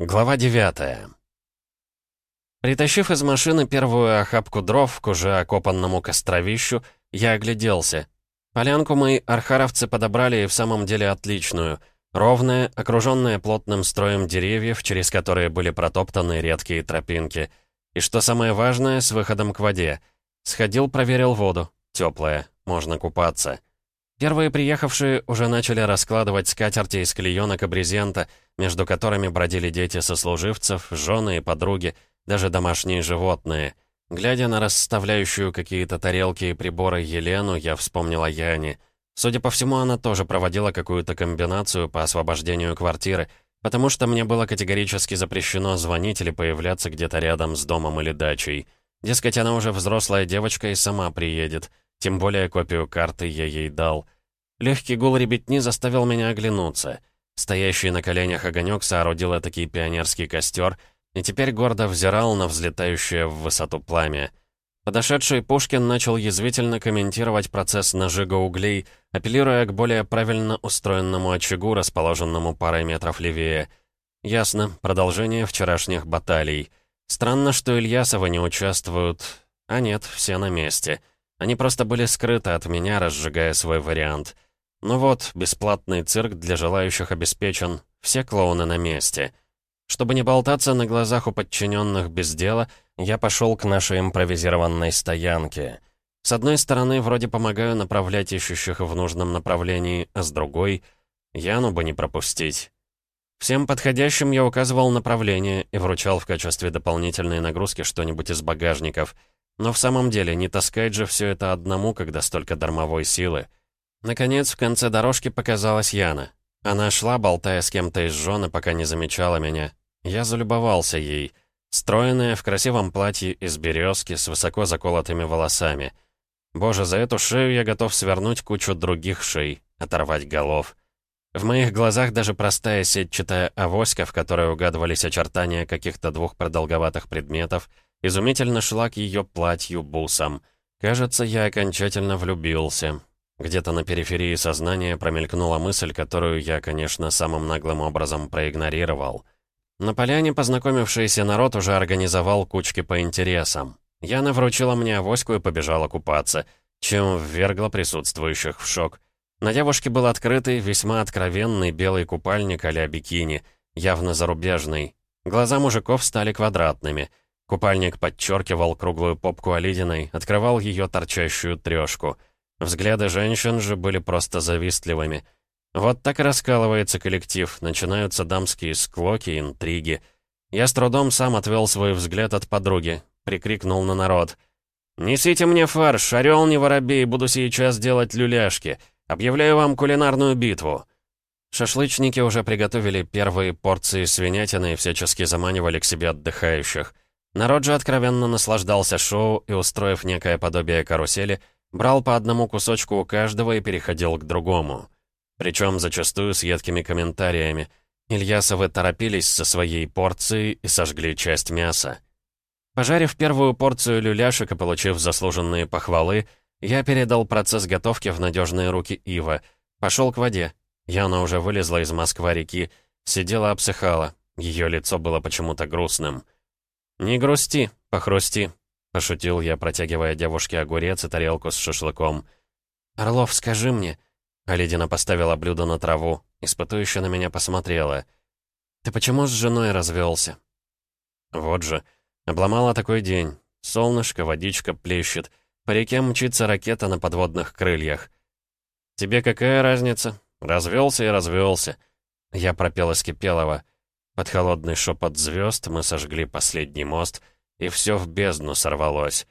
Глава 9 Притащив из машины первую охапку дров к уже окопанному костровищу, я огляделся. Полянку мои архаровцы подобрали и в самом деле отличную. Ровная, окруженная плотным строем деревьев, через которые были протоптаны редкие тропинки. И что самое важное, с выходом к воде. Сходил, проверил воду. Теплая, можно купаться. Первые приехавшие уже начали раскладывать скатерти из клеенок и брезента, между которыми бродили дети сослуживцев, жены и подруги, даже домашние животные. Глядя на расставляющую какие-то тарелки и приборы Елену, я вспомнила Яне. Судя по всему, она тоже проводила какую-то комбинацию по освобождению квартиры, потому что мне было категорически запрещено звонить или появляться где-то рядом с домом или дачей. Дескать, она уже взрослая девочка и сама приедет — тем более копию карты я ей дал. Легкий гул ребятни заставил меня оглянуться. Стоящий на коленях огонек соорудил этакий пионерский костер и теперь гордо взирал на взлетающее в высоту пламя. Подошедший Пушкин начал язвительно комментировать процесс нажига углей, апеллируя к более правильно устроенному очагу, расположенному парой метров левее. Ясно, продолжение вчерашних баталий. Странно, что Ильясовы не участвуют. А нет, все на месте. — они просто были скрыты от меня, разжигая свой вариант. Ну вот, бесплатный цирк для желающих обеспечен. Все клоуны на месте. Чтобы не болтаться на глазах у подчиненных без дела, я пошел к нашей импровизированной стоянке. С одной стороны, вроде помогаю направлять ищущих в нужном направлении, а с другой — Яну бы не пропустить. Всем подходящим я указывал направление и вручал в качестве дополнительной нагрузки что-нибудь из багажников — но в самом деле, не таскать же все это одному, когда столько дармовой силы. Наконец, в конце дорожки показалась Яна. Она шла, болтая с кем-то из жены, пока не замечала меня. Я залюбовался ей. Стройная, в красивом платье из березки, с высоко заколотыми волосами. Боже, за эту шею я готов свернуть кучу других шей, оторвать голов. В моих глазах даже простая сетчатая авоська, в которой угадывались очертания каких-то двух продолговатых предметов — Изумительно шла к ее платью бусам. Кажется, я окончательно влюбился. Где-то на периферии сознания промелькнула мысль, которую я, конечно, самым наглым образом проигнорировал. На поляне познакомившийся народ уже организовал кучки по интересам. Яна вручила мне авоську и побежала купаться, чем ввергла присутствующих в шок. На девушке был открытый, весьма откровенный белый купальник а бикини, явно зарубежный. Глаза мужиков стали квадратными — Купальник подчеркивал круглую попку Алидиной, открывал ее торчащую трешку. Взгляды женщин же были просто завистливыми. Вот так раскалывается коллектив, начинаются дамские склоки, интриги. Я с трудом сам отвел свой взгляд от подруги, прикрикнул на народ. «Несите мне фарш, орел не воробей, буду сейчас делать люляшки. Объявляю вам кулинарную битву». Шашлычники уже приготовили первые порции свинятины и всячески заманивали к себе отдыхающих. Народ же откровенно наслаждался шоу и, устроив некое подобие карусели, брал по одному кусочку у каждого и переходил к другому. Причем зачастую с едкими комментариями. Ильясовы торопились со своей порцией и сожгли часть мяса. Пожарив первую порцию люляшек и получив заслуженные похвалы, я передал процесс готовки в надежные руки Ива. Пошел к воде. Яна уже вылезла из Москва-реки, сидела обсыхала. Ее лицо было почему-то грустным. «Не грусти, похрусти», — пошутил я, протягивая девушке огурец и тарелку с шашлыком. «Орлов, скажи мне...» Алидина поставила блюдо на траву, испытующе на меня посмотрела. «Ты почему с женой развелся?» «Вот же, обломала такой день. Солнышко, водичка плещет. По реке мчится ракета на подводных крыльях. «Тебе какая разница? Развелся и развелся. Я пропел из Кипелова. Под холодный шепот звезд мы сожгли последний мост, и все в бездну сорвалось.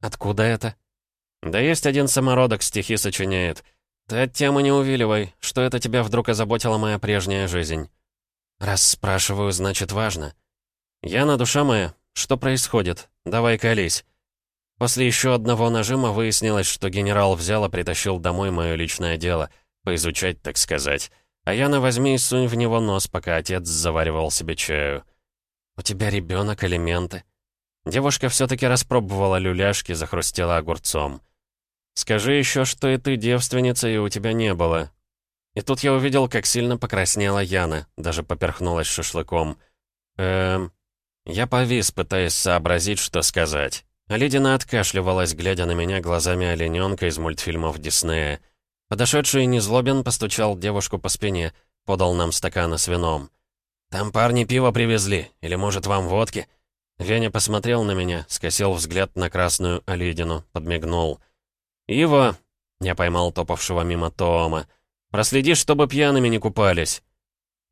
«Откуда это?» «Да есть один самородок стихи сочиняет. Ты от темы не увиливай, что это тебя вдруг озаботила моя прежняя жизнь?» «Раз спрашиваю, значит важно». «Яна, душа моя, что происходит? Давай колись». После еще одного нажима выяснилось, что генерал взял и притащил домой мое личное дело, поизучать, так сказать. А Яна возьми и сунь в него нос, пока отец заваривал себе чаю. «У тебя ребенок, элементы». Девушка все-таки распробовала люляшки, захрустела огурцом. «Скажи еще, что и ты девственница, и у тебя не было». И тут я увидел, как сильно покраснела Яна, даже поперхнулась шашлыком. Эм... Я повис, пытаясь сообразить, что сказать. А Ледина откашливалась, глядя на меня глазами олененка из мультфильмов Диснея. Подошедший Незлобин постучал девушку по спине, подал нам стаканы с вином. «Там парни пиво привезли, или, может, вам водки?» Веня посмотрел на меня, скосил взгляд на красную Оледину, подмигнул. «Ива!» — я поймал топавшего мимо Тома. «Проследи, чтобы пьяными не купались!»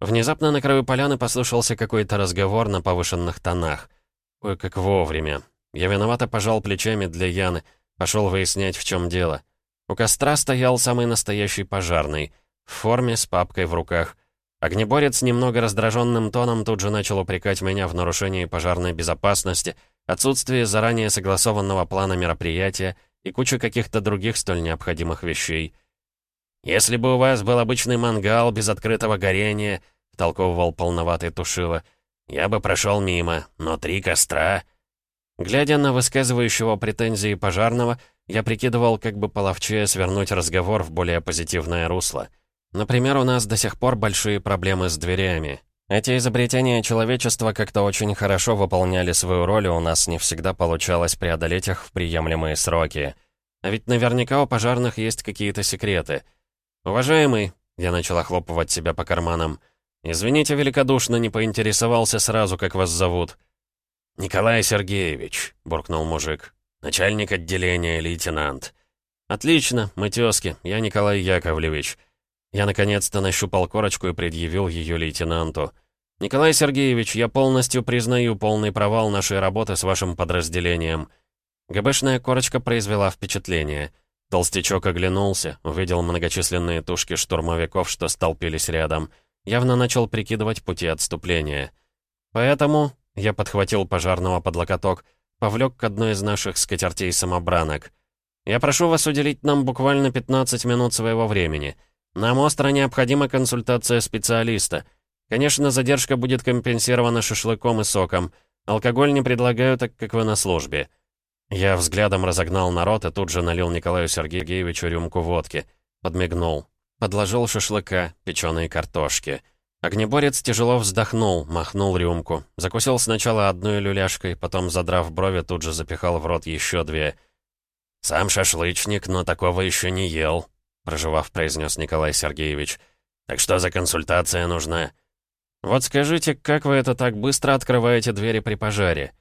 Внезапно на краю поляны послышался какой-то разговор на повышенных тонах. Ой, как вовремя. Я виновато пожал плечами для Яны, пошел выяснять, в чем дело. У костра стоял самый настоящий пожарный, в форме, с папкой в руках. Огнеборец немного раздраженным тоном тут же начал упрекать меня в нарушении пожарной безопасности, отсутствии заранее согласованного плана мероприятия и кучу каких-то других столь необходимых вещей. «Если бы у вас был обычный мангал без открытого горения», — втолковывал полноватый Тушила, — «я бы прошел мимо, но три костра...» Глядя на высказывающего претензии пожарного, я прикидывал, как бы половчее свернуть разговор в более позитивное русло — Например, у нас до сих пор большие проблемы с дверями. Эти изобретения человечества как-то очень хорошо выполняли свою роль, и у нас не всегда получалось преодолеть их в приемлемые сроки. А ведь наверняка у пожарных есть какие-то секреты. «Уважаемый», — я начал охлопывать себя по карманам, «извините великодушно, не поинтересовался сразу, как вас зовут». «Николай Сергеевич», — буркнул мужик, — «начальник отделения, лейтенант». «Отлично, мы тёзки, я Николай Яковлевич». Я наконец-то нащупал корочку и предъявил ее лейтенанту. «Николай Сергеевич, я полностью признаю полный провал нашей работы с вашим подразделением». ГБшная корочка произвела впечатление. Толстячок оглянулся, увидел многочисленные тушки штурмовиков, что столпились рядом. Явно начал прикидывать пути отступления. Поэтому я подхватил пожарного под локоток, повлек к одной из наших скатертей-самобранок. «Я прошу вас уделить нам буквально 15 минут своего времени». Нам остро необходима консультация специалиста. Конечно, задержка будет компенсирована шашлыком и соком. Алкоголь не предлагаю, так как вы на службе». Я взглядом разогнал народ и тут же налил Николаю Сергеевичу рюмку водки. Подмигнул. Подложил шашлыка, печеные картошки. Огнеборец тяжело вздохнул, махнул рюмку. Закусил сначала одной люляшкой, потом, задрав брови, тут же запихал в рот еще две. «Сам шашлычник, но такого еще не ел», проживав, произнес Николай Сергеевич. «Так что за консультация нужна?» «Вот скажите, как вы это так быстро открываете двери при пожаре?»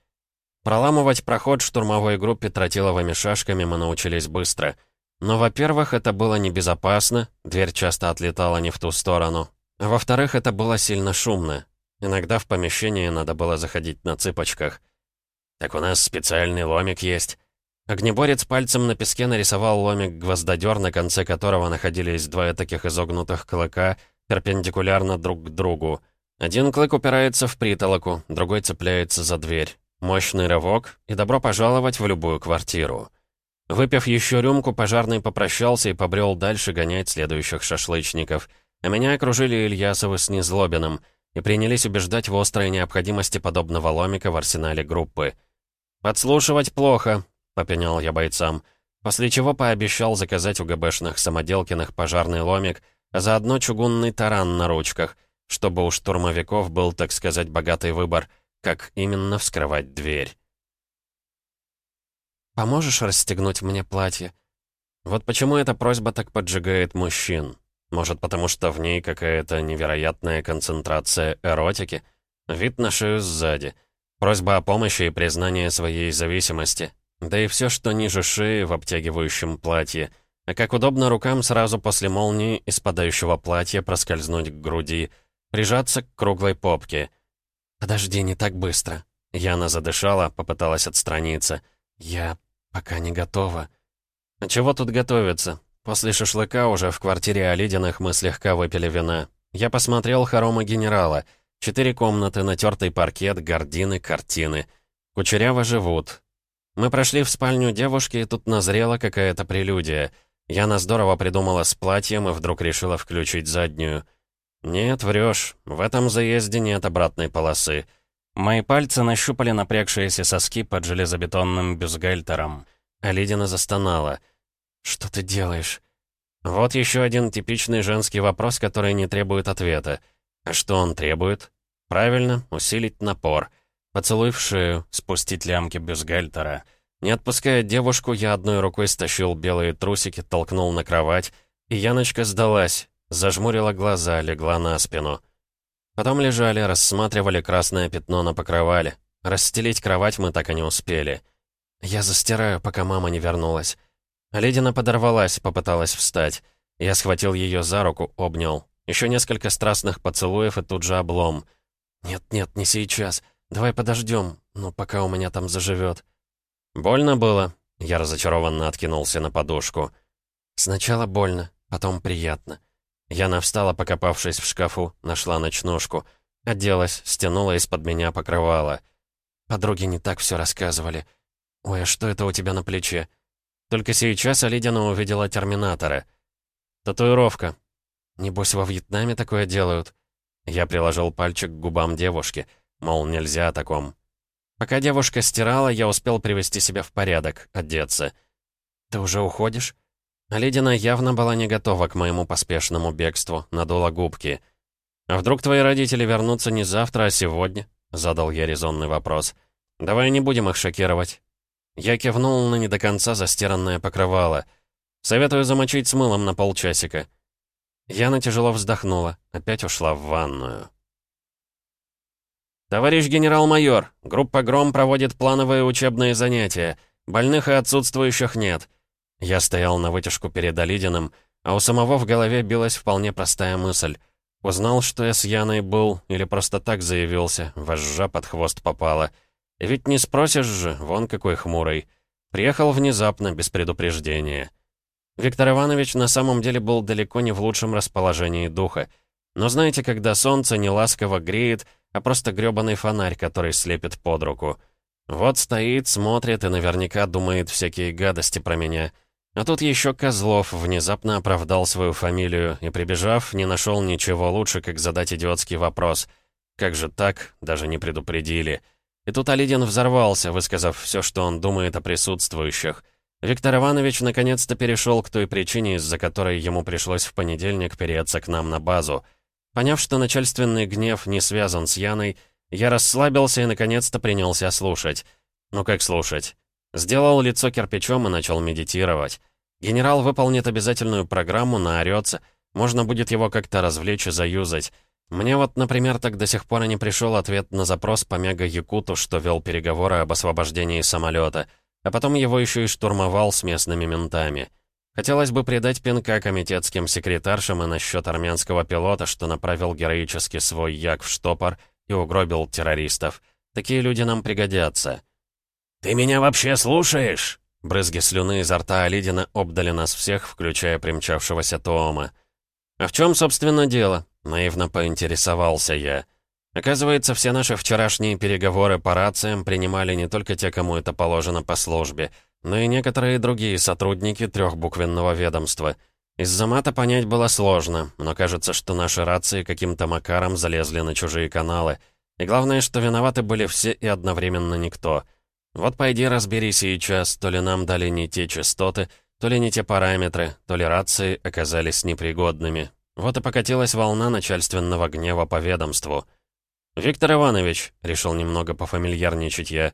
Проламывать проход штурмовой группе тротиловыми шашками мы научились быстро. Но, во-первых, это было небезопасно, дверь часто отлетала не в ту сторону. А во-вторых, это было сильно шумно. Иногда в помещении надо было заходить на цыпочках. «Так у нас специальный ломик есть. Огнеборец пальцем на песке нарисовал ломик-гвоздодер, на конце которого находились два таких изогнутых клыка, перпендикулярно друг к другу. Один клык упирается в притолоку, другой цепляется за дверь. Мощный рывок, и добро пожаловать в любую квартиру. Выпив еще рюмку, пожарный попрощался и побрел дальше гонять следующих шашлычников. Меня окружили Ильясовы с Незлобиным и принялись убеждать в острой необходимости подобного ломика в арсенале группы. «Подслушивать плохо», попенял я бойцам, после чего пообещал заказать у ГБшных самоделкиных пожарный ломик, а заодно чугунный таран на ручках, чтобы у штурмовиков был, так сказать, богатый выбор, как именно вскрывать дверь. «Поможешь расстегнуть мне платье?» Вот почему эта просьба так поджигает мужчин. Может, потому что в ней какая-то невероятная концентрация эротики? Вид на шею сзади. Просьба о помощи и признание своей зависимости. Да и все, что ниже шеи в обтягивающем платье. А как удобно рукам сразу после молнии из спадающего платья проскользнуть к груди, прижаться к круглой попке. «Подожди, не так быстро». Яна задышала, попыталась отстраниться. «Я пока не готова». «А чего тут готовиться?» После шашлыка уже в квартире Олидиных мы слегка выпили вина. Я посмотрел хоромы генерала. Четыре комнаты, натертый паркет, гардины, картины. Кучеряво живут. Мы прошли в спальню девушки, и тут назрела какая-то прелюдия. Яна здорово придумала с платьем и вдруг решила включить заднюю. «Нет, врешь. В этом заезде нет обратной полосы». Мои пальцы нащупали напрягшиеся соски под железобетонным бюстгальтером. А Лидина застонала. «Что ты делаешь?» Вот еще один типичный женский вопрос, который не требует ответа. А что он требует? Правильно, усилить напор. Поцелуй в шею, спустить лямки бюстгальтера. Не отпуская девушку, я одной рукой стащил белые трусики, толкнул на кровать, и Яночка сдалась, зажмурила глаза, легла на спину. Потом лежали, рассматривали красное пятно на покрывале. Расстелить кровать мы так и не успели. Я застираю, пока мама не вернулась. Ледина подорвалась, попыталась встать. Я схватил ее за руку, обнял. Еще несколько страстных поцелуев и тут же облом. «Нет-нет, не сейчас. Давай подождем, ну, пока у меня там заживет». «Больно было?» Я разочарованно откинулся на подушку. «Сначала больно, потом приятно». Яна встала, покопавшись в шкафу, нашла ночнушку. Оделась, стянула из-под меня покрывало. Подруги не так все рассказывали. «Ой, а что это у тебя на плече?» Только сейчас Алидина увидела Терминатора. «Татуировка». «Небось, во Вьетнаме такое делают?» Я приложил пальчик к губам девушки, мол, нельзя о таком. Пока девушка стирала, я успел привести себя в порядок, одеться. «Ты уже уходишь?» Ледина явно была не готова к моему поспешному бегству, надула губки. «А вдруг твои родители вернутся не завтра, а сегодня?» — задал я резонный вопрос. «Давай не будем их шокировать». Я кивнул на не до конца застиранное покрывало. «Советую замочить с мылом на полчасика». Яна тяжело вздохнула, опять ушла в ванную. «Товарищ генерал-майор, группа «Гром» проводит плановые учебные занятия. Больных и отсутствующих нет». Я стоял на вытяжку перед Алидиным, а у самого в голове билась вполне простая мысль. Узнал, что я с Яной был, или просто так заявился, вожжа под хвост попала. Ведь не спросишь же, вон какой хмурый. Приехал внезапно, без предупреждения. Виктор Иванович на самом деле был далеко не в лучшем расположении духа. Но знаете, когда солнце не ласково греет, а просто грёбаный фонарь, который слепит под руку. Вот стоит, смотрит и наверняка думает всякие гадости про меня — а тут еще Козлов внезапно оправдал свою фамилию и, прибежав, не нашел ничего лучше, как задать идиотский вопрос. Как же так? Даже не предупредили. И тут Алидин взорвался, высказав все, что он думает о присутствующих. Виктор Иванович наконец-то перешел к той причине, из-за которой ему пришлось в понедельник переться к нам на базу. Поняв, что начальственный гнев не связан с Яной, я расслабился и наконец-то принялся слушать. Ну как слушать? Сделал лицо кирпичом и начал медитировать. Генерал выполнит обязательную программу, наорется. Можно будет его как-то развлечь и заюзать. Мне вот, например, так до сих пор и не пришел ответ на запрос по Мега-Якуту, что вел переговоры об освобождении самолета, а потом его еще и штурмовал с местными ментами. Хотелось бы придать пинка комитетским секретаршам и насчет армянского пилота, что направил героически свой як в штопор и угробил террористов. Такие люди нам пригодятся. «Ты меня вообще слушаешь?» Брызги слюны изо рта Алидина обдали нас всех, включая примчавшегося Тоома. «А в чем, собственно, дело?» — наивно поинтересовался я. Оказывается, все наши вчерашние переговоры по рациям принимали не только те, кому это положено по службе, но и некоторые другие сотрудники трехбуквенного ведомства. Из-за мата понять было сложно, но кажется, что наши рации каким-то макаром залезли на чужие каналы. И главное, что виноваты были все и одновременно никто — вот пойди разбери сейчас, то ли нам дали не те частоты, то ли не те параметры, то ли рации оказались непригодными. Вот и покатилась волна начальственного гнева по ведомству. «Виктор Иванович», — решил немного пофамильярничать я,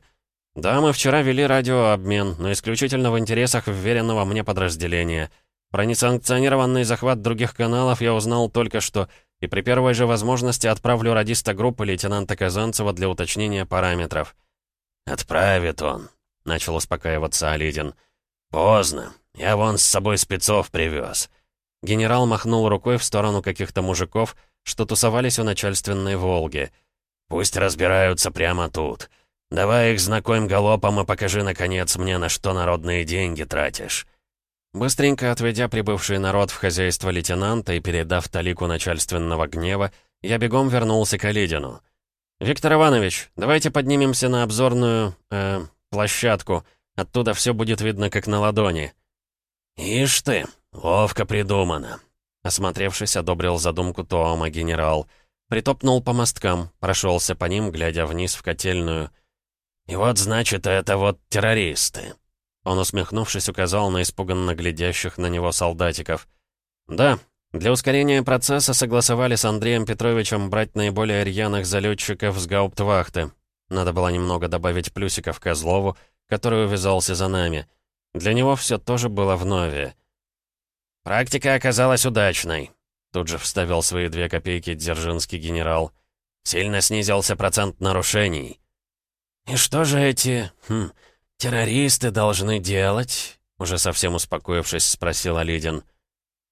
«да, мы вчера вели радиообмен, но исключительно в интересах вверенного мне подразделения. Про несанкционированный захват других каналов я узнал только что, и при первой же возможности отправлю радиста группы лейтенанта Казанцева для уточнения параметров». «Отправит он», — начал успокаиваться Алидин. «Поздно. Я вон с собой спецов привез». Генерал махнул рукой в сторону каких-то мужиков, что тусовались у начальственной «Волги». «Пусть разбираются прямо тут. Давай их знакомь галопом и покажи, наконец, мне, на что народные деньги тратишь». Быстренько отведя прибывший народ в хозяйство лейтенанта и передав талику начальственного гнева, я бегом вернулся к Алидину. «Виктор Иванович, давайте поднимемся на обзорную... Э, площадку. Оттуда все будет видно как на ладони». «Ишь ты, ловко придумано», — осмотревшись, одобрил задумку Тоома генерал. Притопнул по мосткам, прошелся по ним, глядя вниз в котельную. «И вот, значит, это вот террористы». Он, усмехнувшись, указал на испуганно глядящих на него солдатиков. «Да, Для ускорения процесса согласовали с Андреем Петровичем брать наиболее рьяных залетчиков с гауптвахты. Надо было немного добавить плюсиков Козлову, который увязался за нами. Для него все тоже было вновь. «Практика оказалась удачной», — тут же вставил свои две копейки дзержинский генерал. «Сильно снизился процент нарушений». «И что же эти... Хм, террористы должны делать?» Уже совсем успокоившись, спросил Алидин.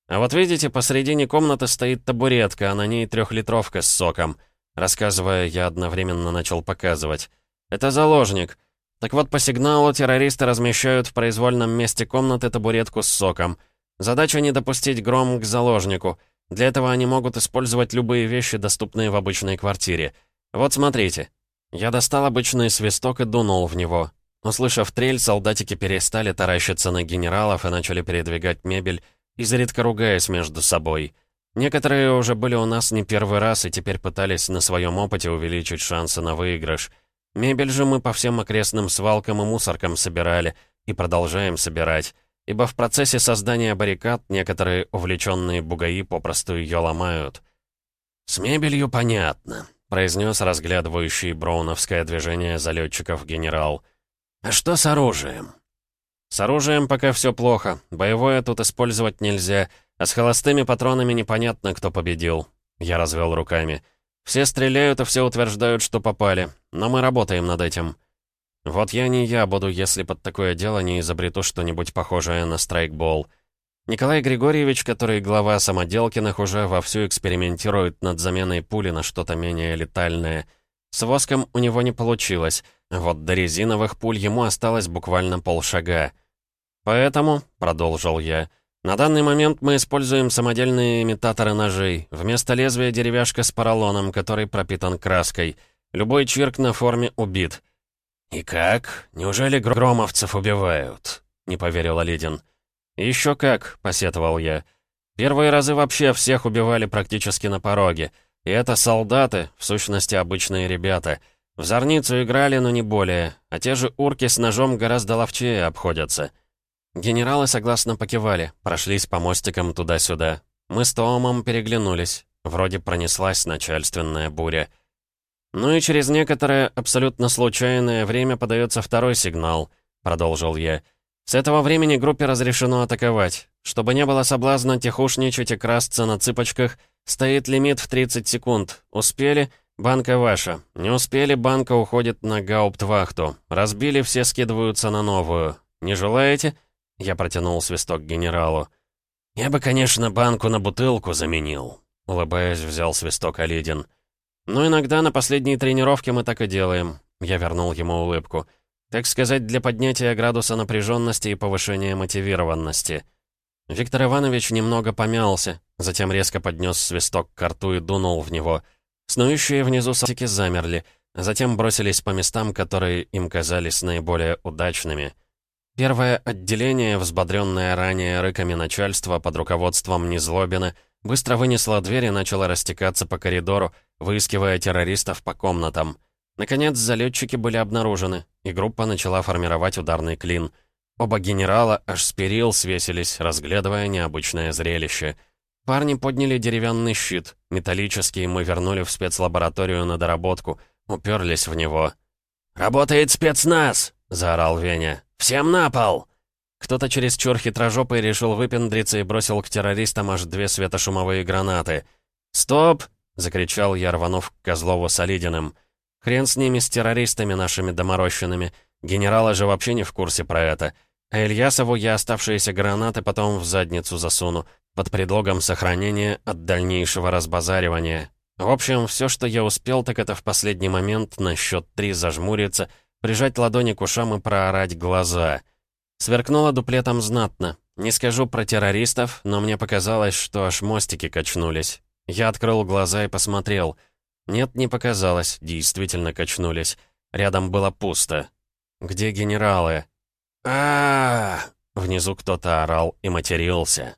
«А вот видите, посредине комнаты стоит табуретка, а на ней трехлитровка с соком». Рассказывая, я одновременно начал показывать. «Это заложник. Так вот, по сигналу террористы размещают в произвольном месте комнаты табуретку с соком. Задача не допустить гром к заложнику. Для этого они могут использовать любые вещи, доступные в обычной квартире. Вот смотрите». Я достал обычный свисток и дунул в него. Услышав трель, солдатики перестали таращиться на генералов и начали передвигать мебель, изредка ругаясь между собой. Некоторые уже были у нас не первый раз и теперь пытались на своем опыте увеличить шансы на выигрыш. Мебель же мы по всем окрестным свалкам и мусоркам собирали и продолжаем собирать, ибо в процессе создания баррикад некоторые увлеченные бугаи попросту ее ломают. «С мебелью понятно», — произнес разглядывающий броуновское движение залетчиков генерал. «А что с оружием?» «С оружием пока все плохо. Боевое тут использовать нельзя, а с холостыми патронами непонятно, кто победил». Я развел руками. «Все стреляют и все утверждают, что попали, но мы работаем над этим». «Вот я не я буду, если под такое дело не изобрету что-нибудь похожее на страйкбол». Николай Григорьевич, который глава самоделкиных, уже вовсю экспериментирует над заменой пули на что-то менее летальное. С воском у него не получилось, вот до резиновых пуль ему осталось буквально полшага. «Поэтому», — продолжил я, — «на данный момент мы используем самодельные имитаторы ножей. Вместо лезвия деревяшка с поролоном, который пропитан краской. Любой чирк на форме убит». «И как? Неужели громовцев убивают?» — не поверил Оледин. «Еще как», — посетовал я. «Первые разы вообще всех убивали практически на пороге. И это солдаты, в сущности обычные ребята». В зорницу играли, но не более, а те же урки с ножом гораздо ловчее обходятся. Генералы согласно покивали, прошлись по мостикам туда-сюда. Мы с Томом переглянулись. Вроде пронеслась начальственная буря. «Ну и через некоторое, абсолютно случайное время подается второй сигнал», — продолжил я. «С этого времени группе разрешено атаковать. Чтобы не было соблазна тихушничать и красться на цыпочках, стоит лимит в 30 секунд. Успели?» «Банка ваша. Не успели, банка уходит на гауптвахту. Разбили, все скидываются на новую. Не желаете?» Я протянул свисток генералу. «Я бы, конечно, банку на бутылку заменил», — улыбаясь, взял свисток Оледин. «Но иногда на последней тренировке мы так и делаем». Я вернул ему улыбку. «Так сказать, для поднятия градуса напряженности и повышения мотивированности». Виктор Иванович немного помялся, затем резко поднес свисток к рту и дунул в него — Снующие внизу солдатики замерли, затем бросились по местам, которые им казались наиболее удачными. Первое отделение, взбодренное ранее рыками начальства под руководством Незлобина, быстро вынесло дверь и начало растекаться по коридору, выискивая террористов по комнатам. Наконец, залетчики были обнаружены, и группа начала формировать ударный клин. Оба генерала аж с перил свесились, разглядывая необычное зрелище — Парни подняли деревянный щит. Металлический мы вернули в спецлабораторию на доработку. Уперлись в него. «Работает спецназ!» — заорал Веня. «Всем на пол!» Кто-то через чур хитрожопый решил выпендриться и бросил к террористам аж две светошумовые гранаты. «Стоп!» — закричал я, рванув к Козлову с Олидиным. «Хрен с ними, с террористами нашими доморощенными. Генералы же вообще не в курсе про это. А Ильясову я оставшиеся гранаты потом в задницу засуну под предлогом сохранения от дальнейшего разбазаривания. В общем, все, что я успел, так это в последний момент на счет три зажмуриться, прижать ладони к ушам и проорать глаза. Сверкнуло дуплетом знатно. Не скажу про террористов, но мне показалось, что аж мостики качнулись. Я открыл глаза и посмотрел. Нет, не показалось, действительно качнулись. Рядом было пусто. «Где генералы?» а, Внизу кто-то орал и матерился.